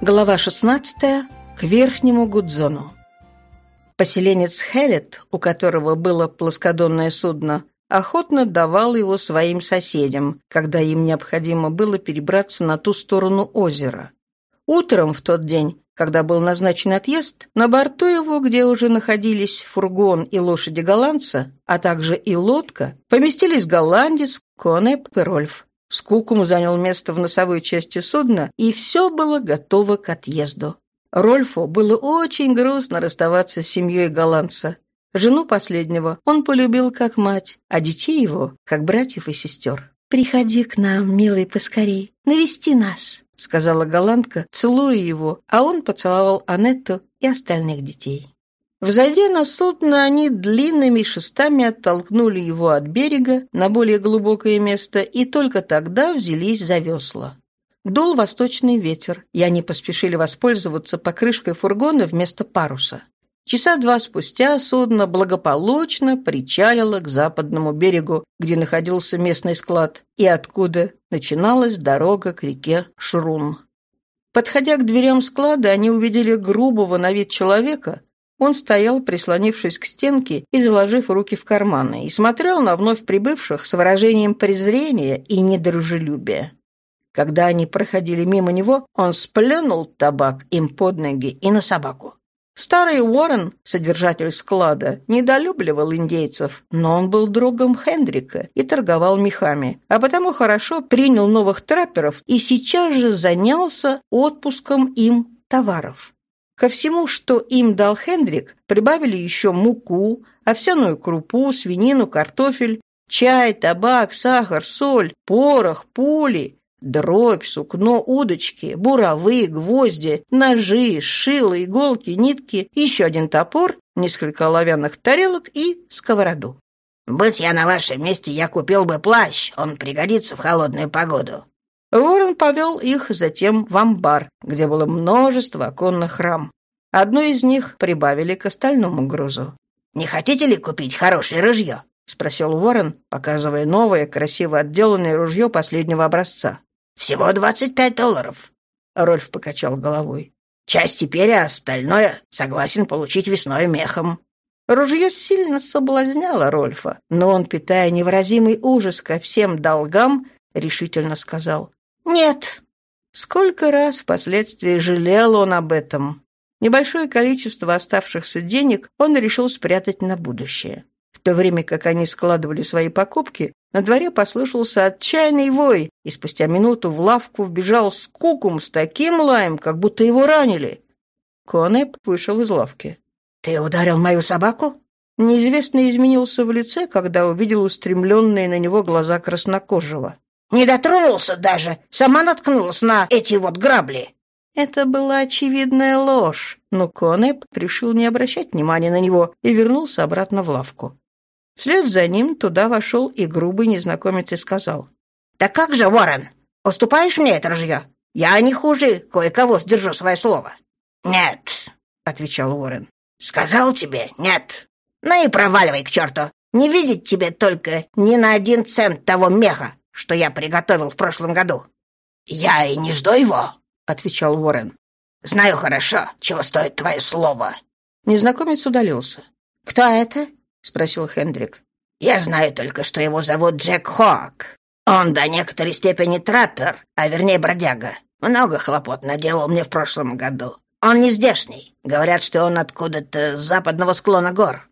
Глава 16. К Верхнему Гудзону. Поселенец Хелет, у которого было плоскодонное судно, охотно давал его своим соседям, когда им необходимо было перебраться на ту сторону озера. Утром в тот день, когда был назначен отъезд, на борту его, где уже находились фургон и лошади голландца, а также и лодка, поместились голландец, Конеп и Рольф. Скукум занял место в носовой части судна, и все было готово к отъезду. Рольфу было очень грустно расставаться с семьей голландца. Жену последнего он полюбил как мать, а детей его — как братьев и сестер. «Приходи к нам, милый, поскорей, навести нас», — сказала голландка, целуя его, а он поцеловал Анетту и остальных детей. Взойдя на судно, они длинными шестами оттолкнули его от берега на более глубокое место и только тогда взялись за весла. Дул восточный ветер, и они поспешили воспользоваться покрышкой фургона вместо паруса. Часа два спустя судно благополучно причалило к западному берегу, где находился местный склад, и откуда начиналась дорога к реке Шрун. Подходя к дверям склада, они увидели грубого на вид человека, он стоял, прислонившись к стенке и заложив руки в карманы, и смотрел на вновь прибывших с выражением презрения и недружелюбия. Когда они проходили мимо него, он сплюнул табак им под ноги и на собаку. Старый Уоррен, содержатель склада, недолюбливал индейцев, но он был другом Хендрика и торговал мехами, а потому хорошо принял новых трапперов и сейчас же занялся отпуском им товаров. Ко всему, что им дал Хендрик, прибавили еще муку, овсяную крупу, свинину, картофель, чай, табак, сахар, соль, порох, пули, дробь, сукно, удочки, буровые, гвозди, ножи, шило, иголки, нитки, еще один топор, несколько оловянных тарелок и сковороду. «Быть я на вашем месте, я купил бы плащ, он пригодится в холодную погоду», Ворон повел их затем в амбар, где было множество оконных рам. Одну из них прибавили к остальному грузу. «Не хотите ли купить хорошее ружье?» — спросил Уоррен, показывая новое, красиво отделанное ружье последнего образца. «Всего двадцать пять долларов». Рольф покачал головой. «Часть теперь, а остальное согласен получить весной мехом». Ружье сильно соблазняло Рольфа, но он, питая невыразимый ужас ко всем долгам, решительно сказал «Нет». Сколько раз впоследствии жалел он об этом. Небольшое количество оставшихся денег он решил спрятать на будущее. В то время как они складывали свои покупки, на дворе послышался отчаянный вой, и спустя минуту в лавку вбежал скукум с таким лаем, как будто его ранили. Конеп вышел из лавки. «Ты ударил мою собаку?» Неизвестный изменился в лице, когда увидел устремленные на него глаза краснокожего. Не дотронулся даже, сама наткнулась на эти вот грабли». Это была очевидная ложь, но Конеп решил не обращать внимания на него и вернулся обратно в лавку. Вслед за ним туда вошел и грубый незнакомец и сказал. «Да как же, Уоррен, уступаешь мне это ружье? Я не хуже кое-кого сдержу свое слово». «Нет», — отвечал Уоррен. «Сказал тебе нет. Ну и проваливай к черту. Не видеть тебе только ни на один цент того меха, что я приготовил в прошлом году». «Я и не жду его», — отвечал Уоррен. «Знаю хорошо, чего стоит твое слово». Незнакомец удалился. «Кто это?» — спросил Хендрик. «Я знаю только, что его зовут Джек Хоак. Он до некоторой степени траппер, а вернее бродяга. Много хлопот наделал мне в прошлом году. Он не здешний. Говорят, что он откуда-то с западного склона гор.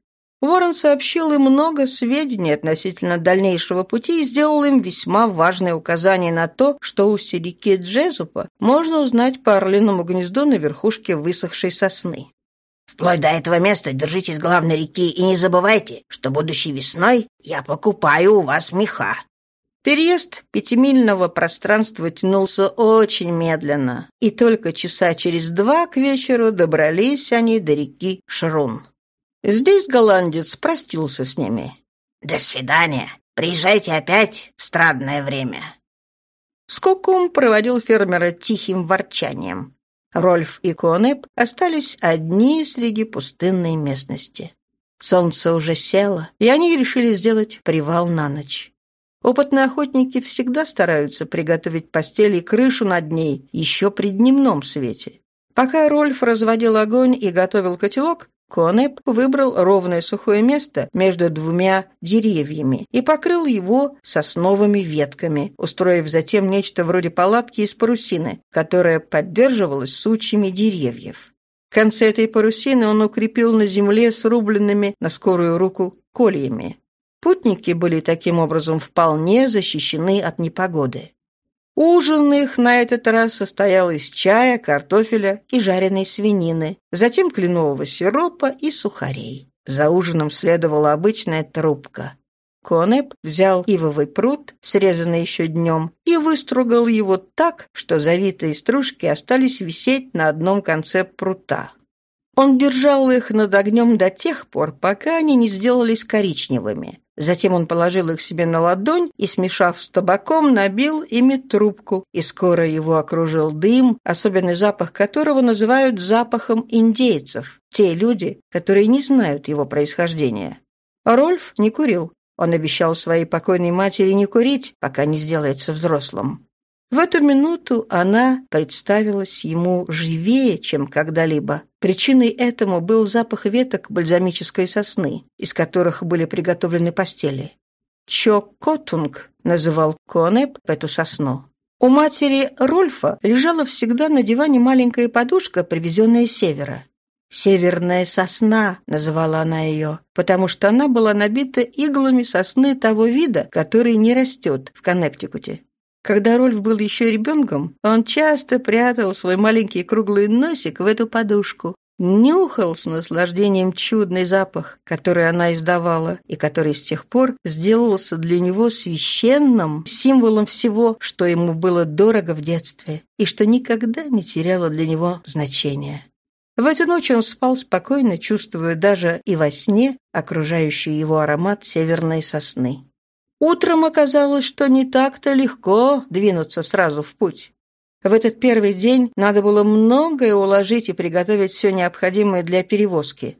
Уоррен сообщил им много сведений относительно дальнейшего пути и сделал им весьма важное указание на то, что у реки Джезупа можно узнать по орлиному гнезду на верхушке высохшей сосны. «Вплоть до этого места держитесь главной реки и не забывайте, что будущей весной я покупаю у вас меха». Переезд пятимильного пространства тянулся очень медленно, и только часа через два к вечеру добрались они до реки Шрун. Здесь голландец простился с ними. «До свидания. Приезжайте опять в страдное время». Скокум проводил фермера тихим ворчанием. Рольф и Конеп остались одни среди пустынной местности. Солнце уже село, и они решили сделать привал на ночь. Опытные охотники всегда стараются приготовить постель и крышу над ней еще при дневном свете. Пока Рольф разводил огонь и готовил котелок, Конеп выбрал ровное сухое место между двумя деревьями и покрыл его сосновыми ветками, устроив затем нечто вроде палатки из парусины, которая поддерживалась сучьями деревьев. Концы этой парусины он укрепил на земле срубленными на скорую руку кольями. Путники были таким образом вполне защищены от непогоды. Ужин их на этот раз состоял из чая, картофеля и жареной свинины, затем кленового сиропа и сухарей. За ужином следовала обычная трубка. Конеп взял ивовый пруд, срезанный еще днем, и выстругал его так, что завитые стружки остались висеть на одном конце прута. Он держал их над огнем до тех пор, пока они не сделались коричневыми. Затем он положил их себе на ладонь и, смешав с табаком, набил ими трубку, и скоро его окружил дым, особенный запах которого называют запахом индейцев, те люди, которые не знают его происхождения. Рольф не курил. Он обещал своей покойной матери не курить, пока не сделается взрослым. В эту минуту она представилась ему живее, чем когда-либо. Причиной этому был запах веток бальзамической сосны, из которых были приготовлены постели. Чо-котунг называл Конеп эту сосну. У матери Рольфа лежала всегда на диване маленькая подушка, привезенная с севера. «Северная сосна» называла она ее, потому что она была набита иглами сосны того вида, который не растет в Коннектикуте. Когда Рольф был еще ребенком, он часто прятал свой маленький круглый носик в эту подушку, нюхал с наслаждением чудный запах, который она издавала, и который с тех пор сделался для него священным символом всего, что ему было дорого в детстве и что никогда не теряло для него значения. В эту ночь он спал спокойно, чувствуя даже и во сне окружающий его аромат северной сосны. Утром оказалось, что не так-то легко двинуться сразу в путь. В этот первый день надо было многое уложить и приготовить все необходимое для перевозки.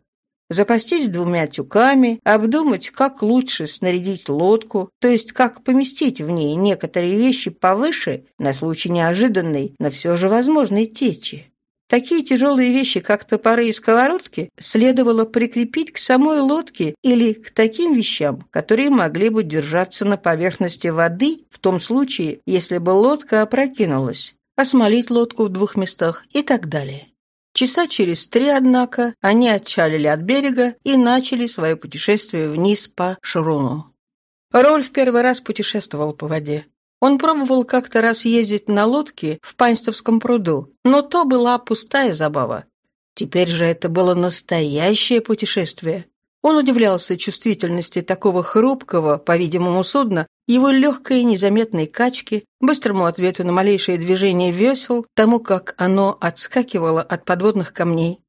Запастись двумя тюками, обдумать, как лучше снарядить лодку, то есть как поместить в ней некоторые вещи повыше на случай неожиданной, но все же возможной течи. Такие тяжелые вещи, как топоры и сковородки, следовало прикрепить к самой лодке или к таким вещам, которые могли бы держаться на поверхности воды в том случае, если бы лодка опрокинулась, осмолить лодку в двух местах и так далее. Часа через три, однако, они отчалили от берега и начали свое путешествие вниз по Шруну. Рольф первый раз путешествовал по воде. Он пробовал как-то раз ездить на лодке в Панстовском пруду, но то была пустая забава. Теперь же это было настоящее путешествие. Он удивлялся чувствительности такого хрупкого, по-видимому, судна, его легкой незаметной качки, быстрому ответу на малейшее движение весел, тому, как оно отскакивало от подводных камней.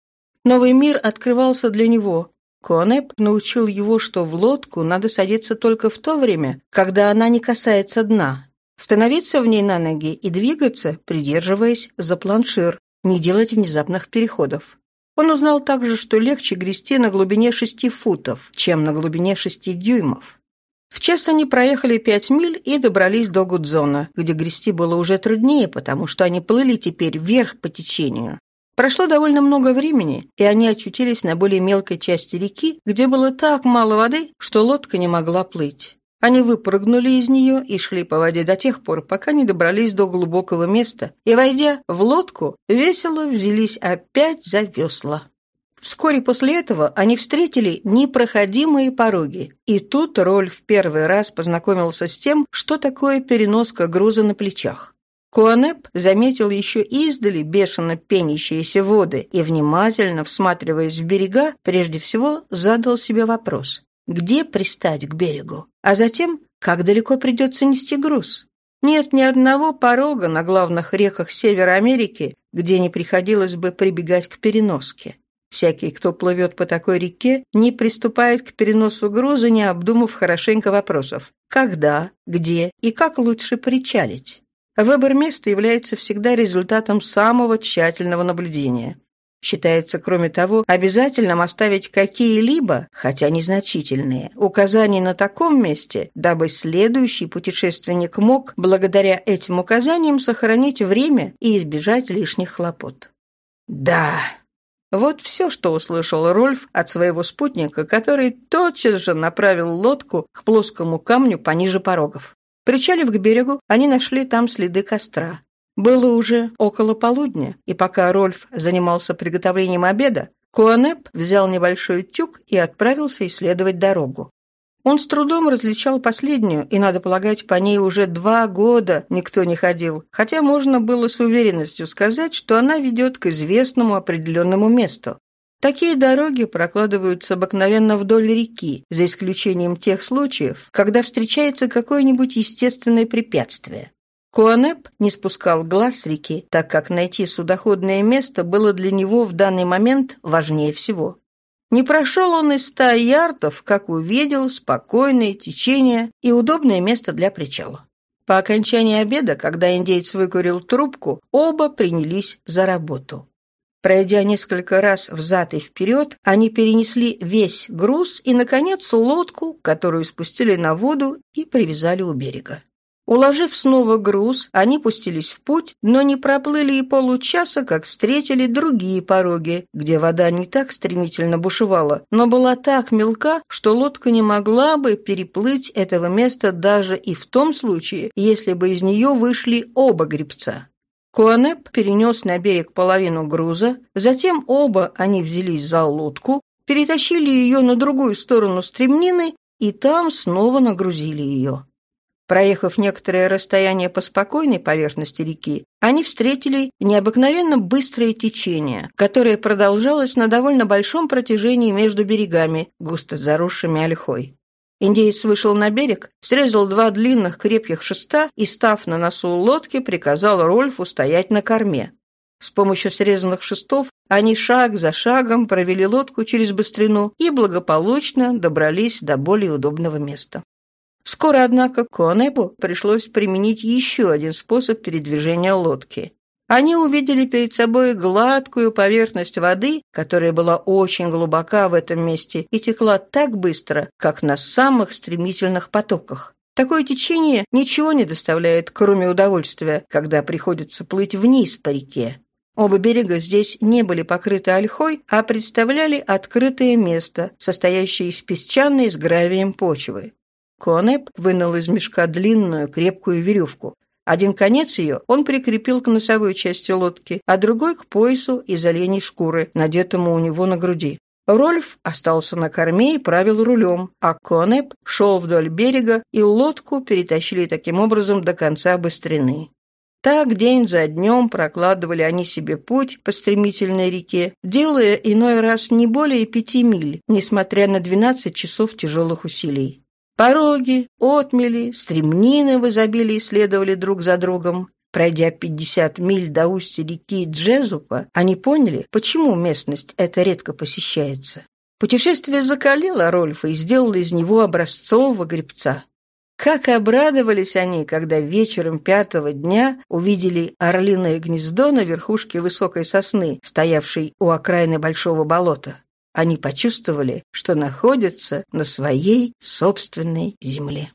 Новый мир открывался для него. Конеп научил его, что в лодку надо садиться только в то время, когда она не касается дна, Становиться в ней на ноги и двигаться, придерживаясь за планшир, не делать внезапных переходов. Он узнал также, что легче грести на глубине шести футов, чем на глубине шести дюймов. В час они проехали пять миль и добрались до Гудзона, где грести было уже труднее, потому что они плыли теперь вверх по течению. Прошло довольно много времени, и они очутились на более мелкой части реки, где было так мало воды, что лодка не могла плыть. Они выпрыгнули из нее и шли по воде до тех пор, пока не добрались до глубокого места, и, войдя в лодку, весело взялись опять за весла. Вскоре после этого они встретили непроходимые пороги, и тут Роль в первый раз познакомился с тем, что такое переноска груза на плечах. Куанеп заметил еще издали бешено пенящиеся воды и, внимательно всматриваясь в берега, прежде всего задал себе вопрос где пристать к берегу, а затем, как далеко придется нести груз. Нет ни одного порога на главных реках Севера Америки, где не приходилось бы прибегать к переноске. Всякий, кто плывет по такой реке, не приступает к переносу груза, не обдумав хорошенько вопросов «когда», «где» и как лучше причалить. Выбор места является всегда результатом самого тщательного наблюдения. Считается, кроме того, обязательным оставить какие-либо, хотя незначительные, указания на таком месте, дабы следующий путешественник мог, благодаря этим указаниям, сохранить время и избежать лишних хлопот. «Да», вот все, что услышал Рольф от своего спутника, который тотчас же направил лодку к плоскому камню пониже порогов. Причалив к берегу, они нашли там следы костра. Было уже около полудня, и пока Рольф занимался приготовлением обеда, Куанеп взял небольшой тюк и отправился исследовать дорогу. Он с трудом различал последнюю, и, надо полагать, по ней уже два года никто не ходил, хотя можно было с уверенностью сказать, что она ведет к известному определенному месту. Такие дороги прокладываются обыкновенно вдоль реки, за исключением тех случаев, когда встречается какое-нибудь естественное препятствие. Куанеп не спускал глаз с реки, так как найти судоходное место было для него в данный момент важнее всего. Не прошел он и ста ярдов, как увидел спокойное течение и удобное место для причала. По окончании обеда, когда индейец выкурил трубку, оба принялись за работу. Пройдя несколько раз взад и вперед, они перенесли весь груз и, наконец, лодку, которую спустили на воду и привязали у берега. Уложив снова груз, они пустились в путь, но не проплыли и получаса, как встретили другие пороги, где вода не так стремительно бушевала, но была так мелка, что лодка не могла бы переплыть этого места даже и в том случае, если бы из нее вышли оба гребца. Куанеп перенес на берег половину груза, затем оба они взялись за лодку, перетащили ее на другую сторону стремнины и там снова нагрузили ее. Проехав некоторое расстояние по спокойной поверхности реки, они встретили необыкновенно быстрое течение, которое продолжалось на довольно большом протяжении между берегами, густо заросшими ольхой. Индеец вышел на берег, срезал два длинных крепких шеста и, став на носу лодки, приказал Рольфу стоять на корме. С помощью срезанных шестов они шаг за шагом провели лодку через быстрину и благополучно добрались до более удобного места. Скоро, однако, Конебу пришлось применить еще один способ передвижения лодки. Они увидели перед собой гладкую поверхность воды, которая была очень глубока в этом месте и текла так быстро, как на самых стремительных потоках. Такое течение ничего не доставляет, кроме удовольствия, когда приходится плыть вниз по реке. Оба берега здесь не были покрыты ольхой, а представляли открытое место, состоящее из песчаной с гравием почвы. Конеп вынул из мешка длинную крепкую веревку. Один конец ее он прикрепил к носовой части лодки, а другой к поясу из оленей шкуры, надетому у него на груди. Рольф остался на корме и правил рулем, а Конеп шел вдоль берега, и лодку перетащили таким образом до конца быстрины. Так день за днем прокладывали они себе путь по стремительной реке, делая иной раз не более пяти миль, несмотря на двенадцать часов тяжелых усилий. Пороги, отмели, стремнины в изобилии следовали друг за другом. Пройдя 50 миль до устья реки Джезупа, они поняли, почему местность эта редко посещается. Путешествие закалило Рольфа и сделало из него образцового гребца. Как обрадовались они, когда вечером пятого дня увидели орлиное гнездо на верхушке высокой сосны, стоявшей у окраины большого болота они почувствовали, что находятся на своей собственной земле.